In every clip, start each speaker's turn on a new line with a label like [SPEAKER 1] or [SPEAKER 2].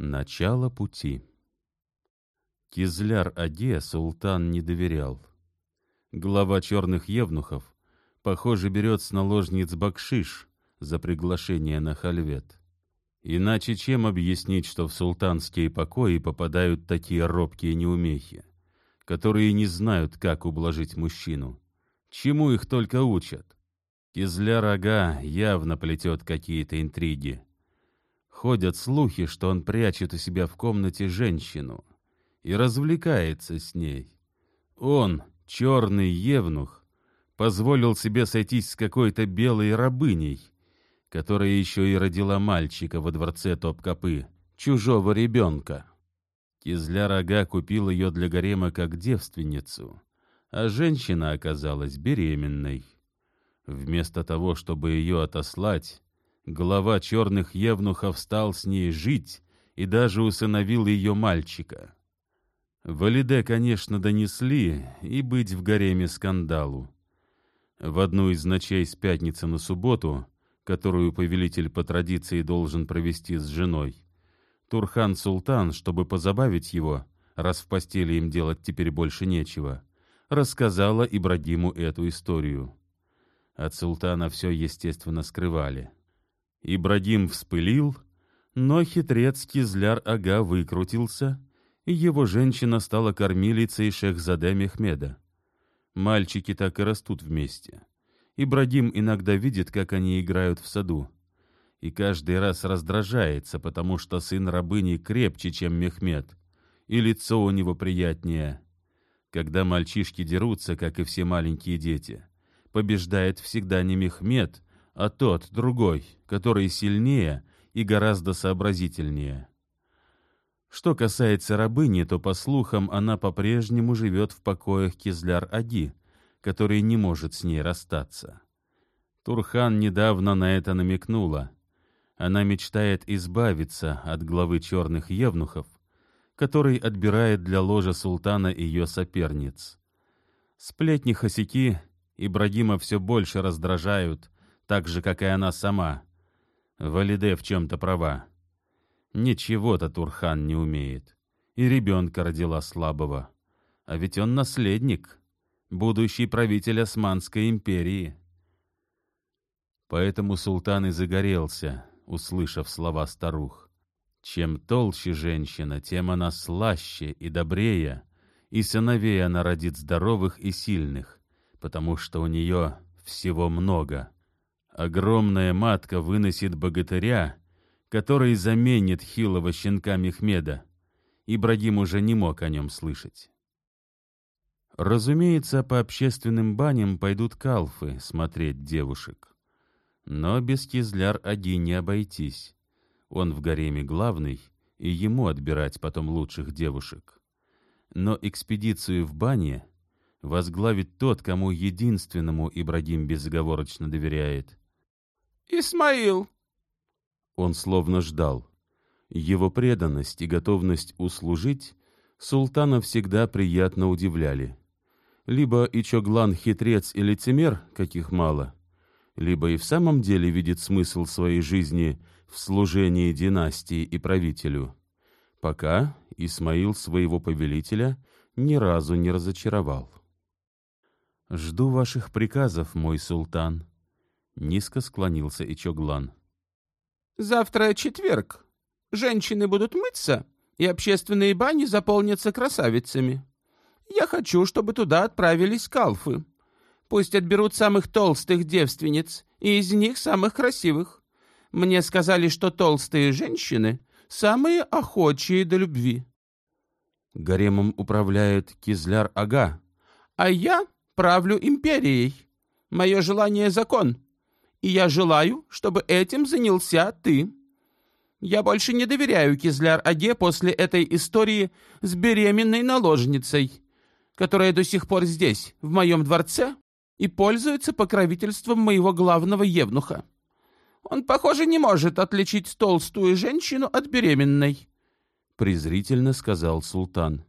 [SPEAKER 1] Начало пути. Кизляр-Аге султан не доверял. Глава черных евнухов, похоже, берет с наложниц бакшиш за приглашение на хальвет. Иначе чем объяснить, что в султанские покои попадают такие робкие неумехи, которые не знают, как ублажить мужчину? Чему их только учат? Кизляр-Ага явно плетет какие-то интриги. Ходят слухи, что он прячет у себя в комнате женщину и развлекается с ней. Он, черный евнух, позволил себе сойтись с какой-то белой рабыней, которая еще и родила мальчика во дворце Топкапы, чужого ребенка. Кизля-рога купил ее для гарема как девственницу, а женщина оказалась беременной. Вместо того, чтобы ее отослать, Глава черных евнухов стал с ней жить и даже усыновил ее мальчика. Валиде, конечно, донесли и быть в гареме скандалу. В одну из ночей с пятницы на субботу, которую повелитель по традиции должен провести с женой, Турхан-султан, чтобы позабавить его, раз в постели им делать теперь больше нечего, рассказала Ибрагиму эту историю. От султана все, естественно, скрывали — Ибрагим вспылил, но хитрец Кизляр-ага выкрутился, и его женщина стала кормилицей шехзаде Мехмеда. Мальчики так и растут вместе. Ибрагим иногда видит, как они играют в саду, и каждый раз раздражается, потому что сын рабыни крепче, чем Мехмед, и лицо у него приятнее. Когда мальчишки дерутся, как и все маленькие дети, побеждает всегда не Мехмед, а тот, другой, который сильнее и гораздо сообразительнее. Что касается рабыни, то, по слухам, она по-прежнему живет в покоях Кизляр-Аги, который не может с ней расстаться. Турхан недавно на это намекнула. Она мечтает избавиться от главы черных евнухов, который отбирает для ложа султана ее соперниц. Сплетни Хасики Ибрагима все больше раздражают, так же, как и она сама. Валиде в чем-то права. Ничего-то Турхан не умеет. И ребенка родила слабого. А ведь он наследник, будущий правитель Османской империи. Поэтому султан и загорелся, услышав слова старух. Чем толще женщина, тем она слаще и добрее, и сыновей она родит здоровых и сильных, потому что у нее всего много. Огромная матка выносит богатыря, который заменит хилого щенка Мехмеда. Ибрагим уже не мог о нем слышать. Разумеется, по общественным баням пойдут калфы смотреть девушек. Но без Кизляр-Ади не обойтись. Он в гареме главный, и ему отбирать потом лучших девушек. Но экспедицию в бане возглавит тот, кому единственному Ибрагим безоговорочно доверяет.
[SPEAKER 2] Исмаил!»
[SPEAKER 1] Он словно ждал. Его преданность и готовность услужить султана всегда приятно удивляли. Либо Ичоглан хитрец и лицемер, каких мало, либо и в самом деле видит смысл своей жизни в служении династии и правителю. Пока Исмаил своего повелителя ни разу не разочаровал. «Жду ваших приказов, мой султан», Низко склонился Ичоглан.
[SPEAKER 2] «Завтра четверг. Женщины будут мыться, и общественные бани заполнятся красавицами. Я хочу, чтобы туда отправились калфы. Пусть отберут самых толстых девственниц, и из них самых красивых. Мне сказали, что толстые женщины — самые охочие до любви».
[SPEAKER 1] Гаремом управляет Кизляр-ага.
[SPEAKER 2] «А я правлю империей. Мое желание — закон» и я желаю, чтобы этим занялся ты. Я больше не доверяю Кизляр-Аге после этой истории с беременной наложницей, которая до сих пор здесь, в моем дворце, и пользуется покровительством моего главного евнуха. Он, похоже, не может отличить толстую женщину от беременной», — презрительно сказал султан.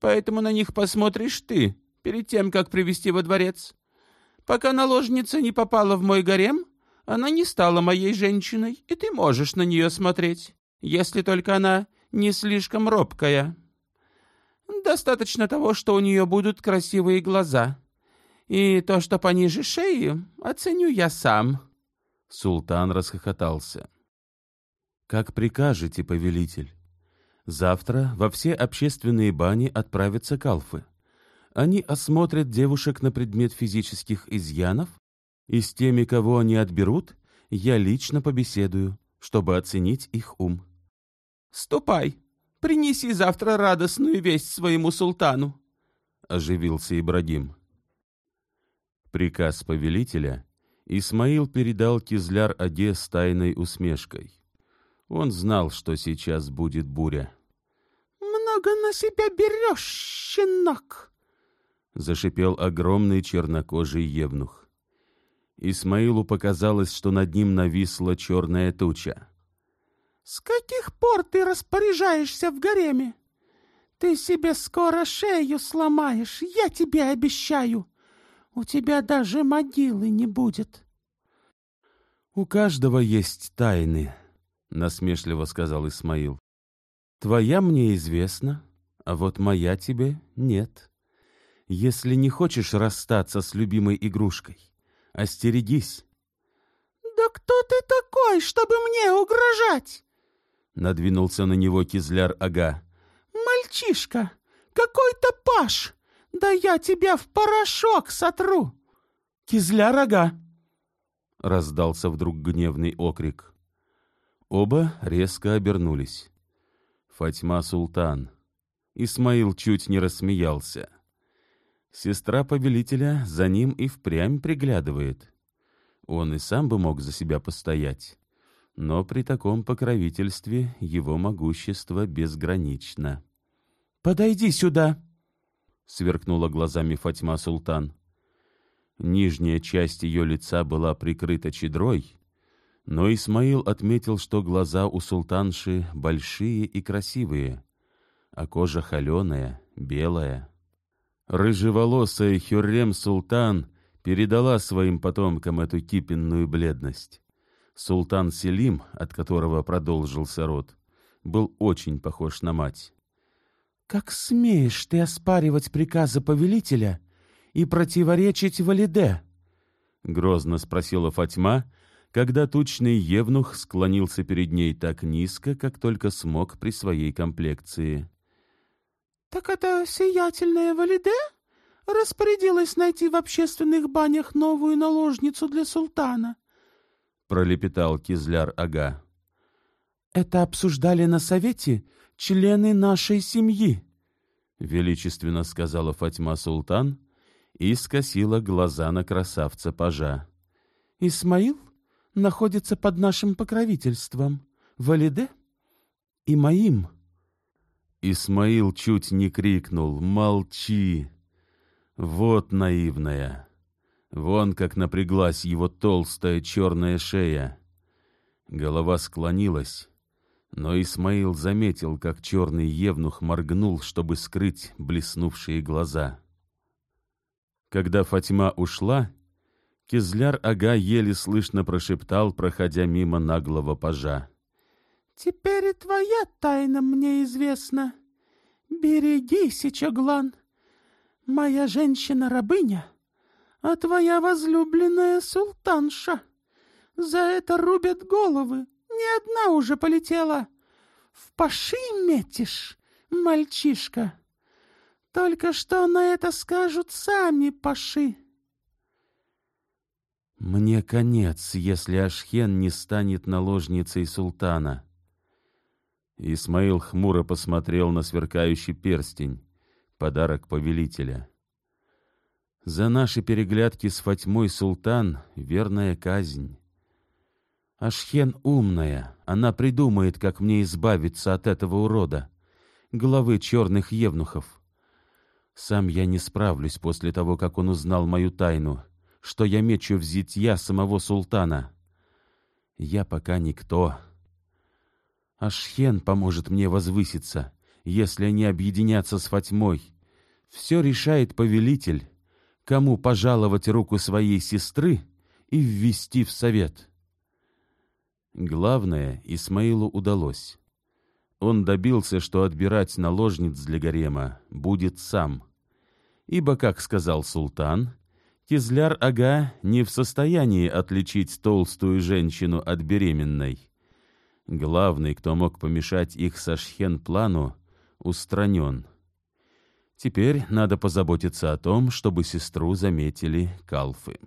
[SPEAKER 2] «Поэтому на них посмотришь ты перед тем, как привести во дворец. Пока наложница не попала в мой гарем, она не стала моей женщиной, и ты можешь на нее смотреть. если только она не слишком робкая. Достаточно того, что у нее будут красивые глаза. И то, что пониже шеи, оценю я сам».
[SPEAKER 1] Султан расхохотался. «Как прикажете, повелитель. Завтра во все общественные бани отправятся калфы. Они осмотрят девушек на предмет физических изъянов, и с теми, кого они отберут, я лично побеседую, чтобы оценить их ум».
[SPEAKER 2] «Ступай, принеси завтра радостную весть своему султану», — оживился Ибрагим.
[SPEAKER 1] Приказ повелителя Исмаил передал Кизляр-Аде с тайной усмешкой. Он знал, что сейчас будет буря.
[SPEAKER 3] «Много на себя берешь, щенок!»
[SPEAKER 1] — зашипел огромный чернокожий евнух. Исмаилу показалось, что над ним нависла черная туча.
[SPEAKER 3] «С каких пор ты распоряжаешься в гареме? Ты себе скоро шею сломаешь, я тебе обещаю. У тебя даже могилы не будет».
[SPEAKER 1] «У каждого есть тайны», — насмешливо сказал Исмаил. «Твоя мне известна, а вот моя тебе нет. Если не хочешь расстаться с любимой игрушкой, остерегись».
[SPEAKER 3] «Да кто ты такой, чтобы мне угрожать?»
[SPEAKER 1] Надвинулся на него Кизляр-ага.
[SPEAKER 3] «Мальчишка, какой-то паш! Да я тебя в порошок сотру!»
[SPEAKER 1] «Кизляр-ага!» Раздался вдруг гневный окрик. Оба резко обернулись. Фатьма Султан. Исмаил чуть не рассмеялся. Сестра повелителя за ним и впрямь приглядывает. Он и сам бы мог за себя постоять но при таком покровительстве его могущество безгранично.
[SPEAKER 2] «Подойди сюда!» — сверкнула глазами Фатьма Султан.
[SPEAKER 1] Нижняя часть ее лица была прикрыта чедрой, но Исмаил отметил, что глаза у султанши большие и красивые, а кожа холеная, белая. Рыжеволосая Хюррем Султан передала своим потомкам эту кипенную бледность. Султан Селим, от которого продолжился род, был очень похож на мать.
[SPEAKER 2] «Как смеешь ты оспаривать приказы повелителя и противоречить Валиде?»
[SPEAKER 1] — грозно спросила Фатьма, когда тучный евнух склонился перед ней так низко, как только смог при своей комплекции.
[SPEAKER 3] «Так это сиятельная Валиде распорядилась найти в общественных банях новую наложницу для султана?»
[SPEAKER 1] пролепетал Кизляр-ага.
[SPEAKER 2] «Это обсуждали на совете члены нашей семьи», —
[SPEAKER 1] величественно сказала Фатьма Султан и скосила глаза на красавца-пажа.
[SPEAKER 2] «Исмаил находится под нашим покровительством, Валиде и моим».
[SPEAKER 1] Исмаил чуть не крикнул «Молчи!» Вот наивная. Вон как напряглась его толстая черная шея. Голова склонилась, но Исмаил заметил, как черный евнух моргнул, чтобы скрыть блеснувшие глаза. Когда Фатьма ушла, Кизляр-ага еле слышно прошептал, проходя мимо наглого пажа.
[SPEAKER 3] «Теперь и твоя тайна мне известна. Берегись, Ичаглан. Моя женщина-рабыня а твоя возлюбленная султанша. За это рубят головы, ни одна уже полетела. В паши метишь, мальчишка. Только что на это скажут сами паши.
[SPEAKER 1] Мне конец, если Ашхен не станет наложницей султана. Исмаил хмуро посмотрел на сверкающий перстень, подарок повелителя. За наши переглядки с Фатьмой Султан — верная казнь. Ашхен умная, она придумает, как мне избавиться от этого урода, главы черных евнухов. Сам я не справлюсь после того, как он узнал мою тайну, что я мечу в зитья самого султана. Я пока никто. Ашхен поможет мне возвыситься, если они объединятся с Фатьмой. Все решает повелитель кому пожаловать руку своей сестры и ввести в совет. Главное Исмаилу удалось. он добился, что отбирать наложниц для гарема будет сам. Ибо, как сказал султан, Кизляр-ага не в состоянии отличить толстую женщину от беременной. Главный, кто мог помешать их Сашхен-плану, устранен. Теперь надо позаботиться о том, чтобы сестру заметили калфы.